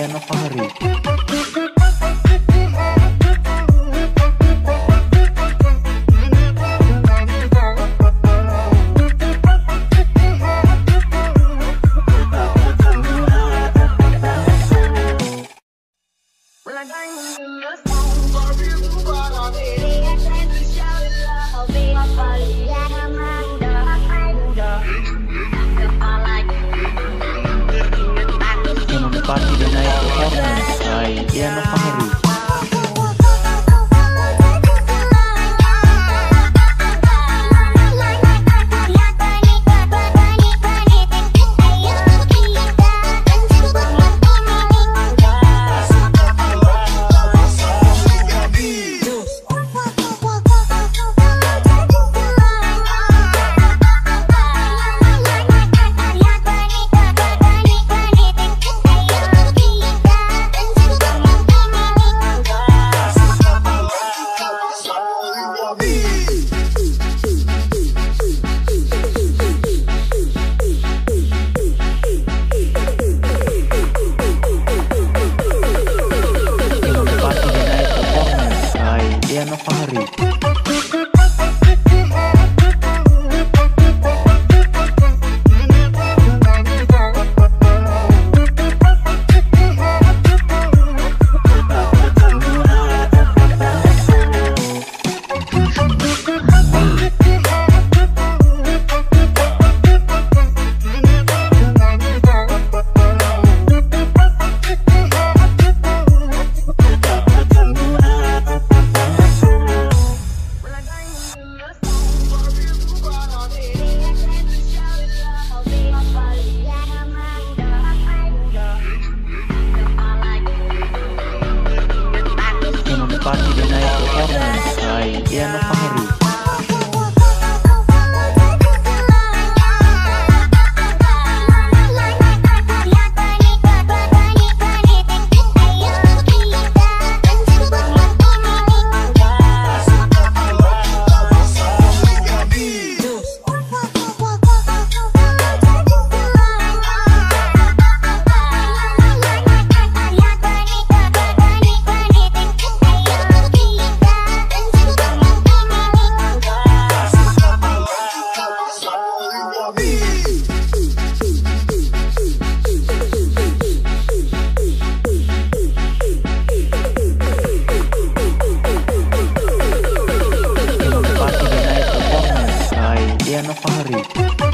Piano Fahri Yeah. Party the Night Performance iya Diana Fahri Safari. party the night performance by Diana Fahri Energy.